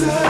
time.